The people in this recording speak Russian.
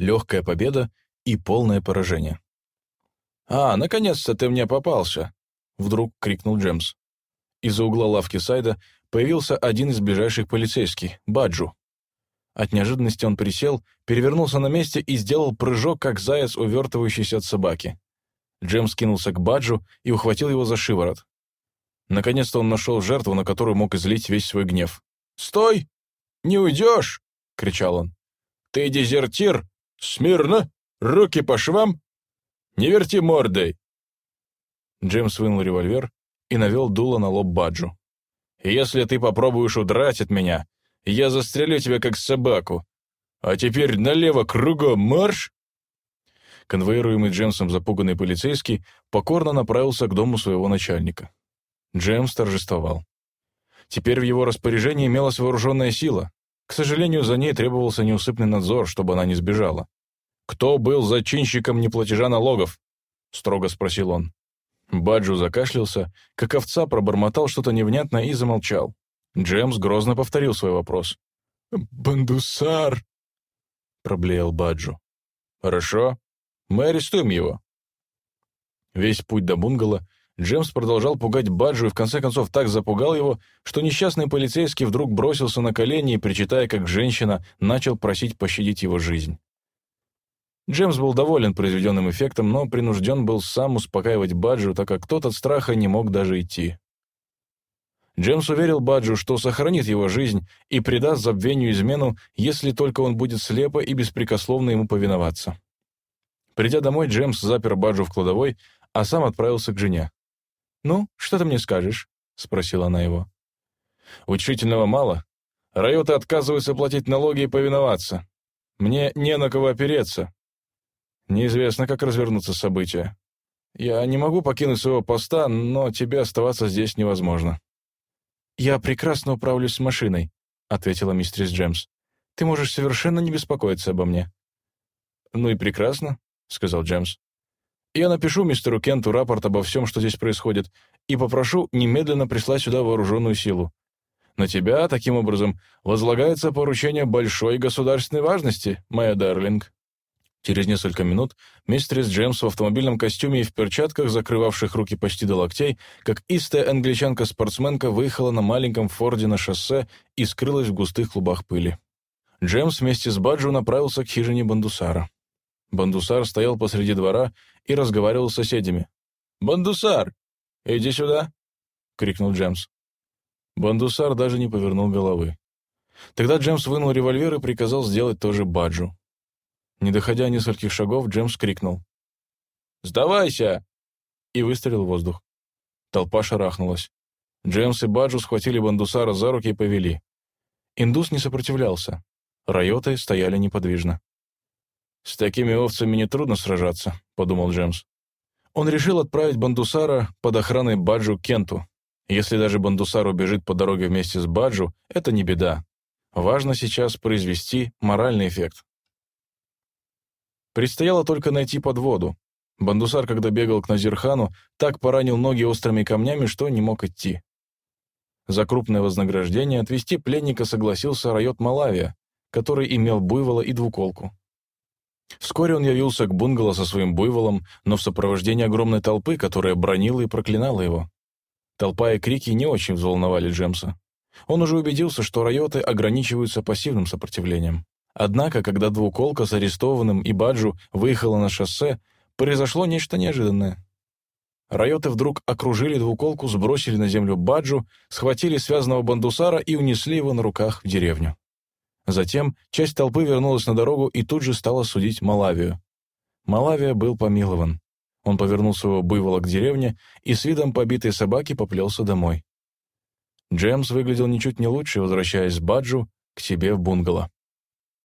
легкая победа и полное поражение. «А, наконец-то ты мне попался!» — вдруг крикнул Джемс. Из-за угла лавки Сайда появился один из ближайших полицейских, Баджу. От неожиданности он присел, перевернулся на месте и сделал прыжок, как заяц, увертывающийся от собаки. Джемс кинулся к Баджу и ухватил его за шиворот. Наконец-то он нашел жертву, на которую мог излить весь свой гнев. «Стой! Не уйдешь!» — кричал он. «Ты дезертир! Смирно! Руки по швам! Не верти мордой!» Джемс вынул револьвер и навел дуло на лоб Баджу. «Если ты попробуешь удрать от меня, я застрелю тебя как собаку. А теперь налево кругом марш!» Конвоируемый Джемсом запуганный полицейский покорно направился к дому своего начальника. Джемс торжествовал. Теперь в его распоряжении имелась вооруженная сила. К сожалению, за ней требовался неусыпный надзор, чтобы она не сбежала. «Кто был зачинщиком неплатежа налогов?» — строго спросил он. Баджу закашлялся, как овца пробормотал что-то невнятное и замолчал. Джемс грозно повторил свой вопрос. «Бандусар!» — проблеял Баджу. «Хорошо, мы арестуем его». Весь путь до бунгало Джемс продолжал пугать Баджу и в конце концов так запугал его, что несчастный полицейский вдруг бросился на колени и, причитая как женщина, начал просить пощадить его жизнь. Джемс был доволен произведенным эффектом, но принужден был сам успокаивать Баджу, так как тот от страха не мог даже идти. Джемс уверил Баджу, что сохранит его жизнь и придаст забвению измену, если только он будет слепо и беспрекословно ему повиноваться. Придя домой, Джемс запер Баджу в кладовой, а сам отправился к жене. «Ну, что ты мне скажешь?» — спросила она его. «Учительного мало. Райоты отказываются платить налоги и повиноваться. Мне не на кого опереться. Неизвестно, как развернутся события. Я не могу покинуть своего поста, но тебе оставаться здесь невозможно». «Я прекрасно управлюсь с машиной», — ответила мистерис Джемс. «Ты можешь совершенно не беспокоиться обо мне». «Ну и прекрасно», — сказал Джемс. «Я напишу мистеру Кенту рапорт обо всем, что здесь происходит, и попрошу немедленно прислать сюда вооруженную силу. На тебя, таким образом, возлагается поручение большой государственной важности, моя Дарлинг». Через несколько минут мистерис Джемс в автомобильном костюме и в перчатках, закрывавших руки почти до локтей, как истая англичанка-спортсменка выехала на маленьком форде на шоссе и скрылась в густых клубах пыли. Джемс вместе с Баджу направился к хижине Бандусара. Бандусар стоял посреди двора и разговаривал с соседями. «Бандусар, иди сюда!» — крикнул Джемс. Бандусар даже не повернул головы. Тогда Джемс вынул револьвер и приказал сделать то же Баджу. Не доходя нескольких шагов, Джемс крикнул. «Сдавайся!» и выстрелил в воздух. Толпа шарахнулась. Джемс и Баджу схватили Бандусара за руки и повели. Индус не сопротивлялся. Райоты стояли неподвижно. «С такими овцами нетрудно сражаться», — подумал Джемс. Он решил отправить Бандусара под охраной Баджу Кенту. Если даже Бандусар убежит по дороге вместе с Баджу, это не беда. Важно сейчас произвести моральный эффект. Предстояло только найти подводу. Бандусар, когда бегал к Назирхану, так поранил ноги острыми камнями, что не мог идти. За крупное вознаграждение отвезти пленника согласился Райот Малавия, который имел буйвола и двуколку. Вскоре он явился к бунгало со своим буйволом, но в сопровождении огромной толпы, которая бронила и проклинала его. Толпа и крики не очень взволновали Джемса. Он уже убедился, что райоты ограничиваются пассивным сопротивлением. Однако, когда двуколка с арестованным и Баджу выехала на шоссе, произошло нечто неожиданное. Райоты вдруг окружили двуколку, сбросили на землю Баджу, схватили связанного бандусара и унесли его на руках в деревню. Затем часть толпы вернулась на дорогу и тут же стала судить Малавию. Малавия был помилован. Он повернул своего буйвола к деревне и с видом побитой собаки поплелся домой. Джемс выглядел ничуть не лучше, возвращаясь с Баджу к себе в бунгало.